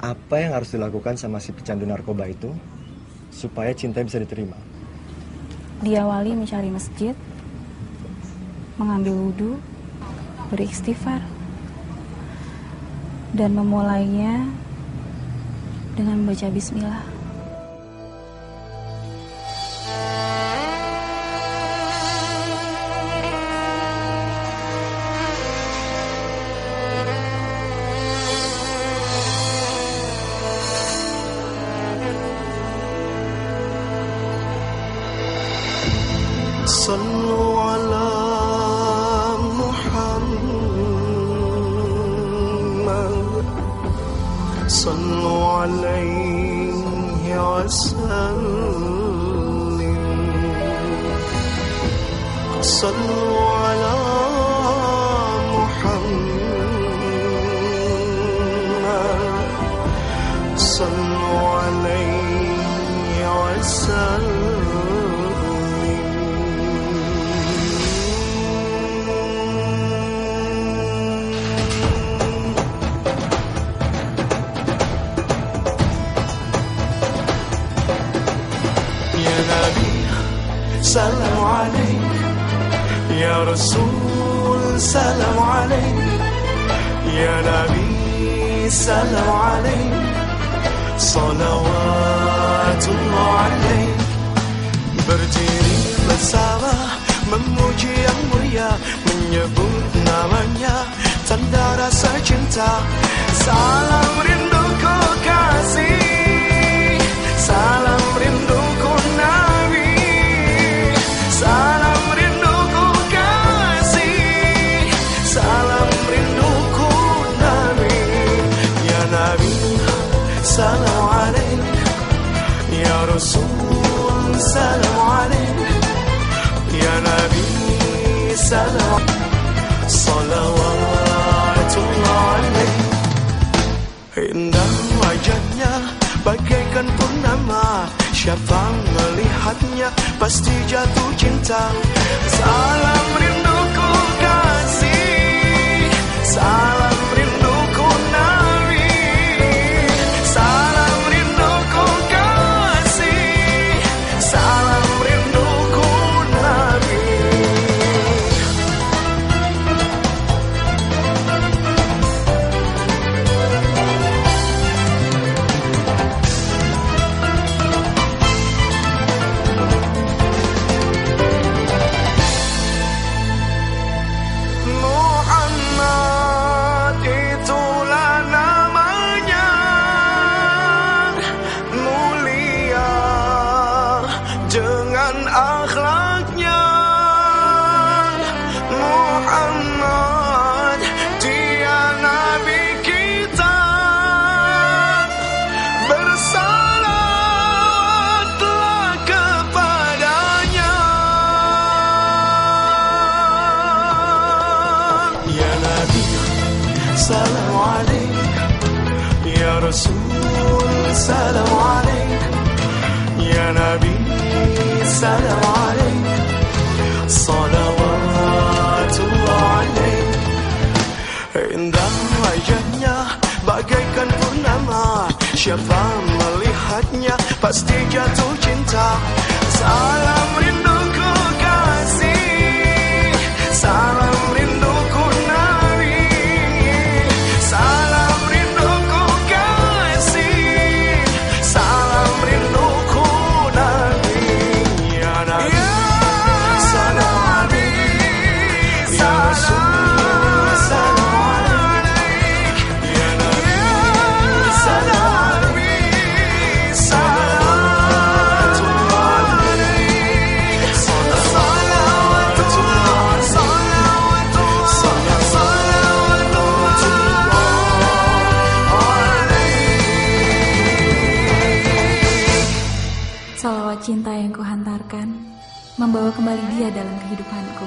apa yang harus dilakukan sama si pecandu narkoba itu supaya cinta bisa diterima? Diawali mencari masjid, mengambil wudhu, beristighfar, dan memulainya dengan membaca bismillah. صلوا على محمد. صلوا عليه وسلم. صلوا على محمد. صلوا عليه وسلم. سلام عليك. يا رسول سلام عليك. يا نبي سلام عليك. صلوات الله عليك. برجيري بسامة من yang mulia من namanya tanda rasa cinta salam rindu salam alaik ya nabi salam salawatullah alaik Indah wajahnya bagaikan purnama. Siapa melihatnya pasti jatuh cinta. Salam rinduku dengan akhlaknya. Muhammad dia nabi kita. Bersalatlah kepadanya. Ya Nabi Salam alaik Ya Rasul Salam alaik Ya Nabi Salam alaik Salawatullah alaik Indah wajahnya bagaikan purnama. Siapa melihatnya pasti jatuh cinta. Salam rinduku Salawat cinta yang kuhantarkan membawa kembali dia dalam kehidupanku.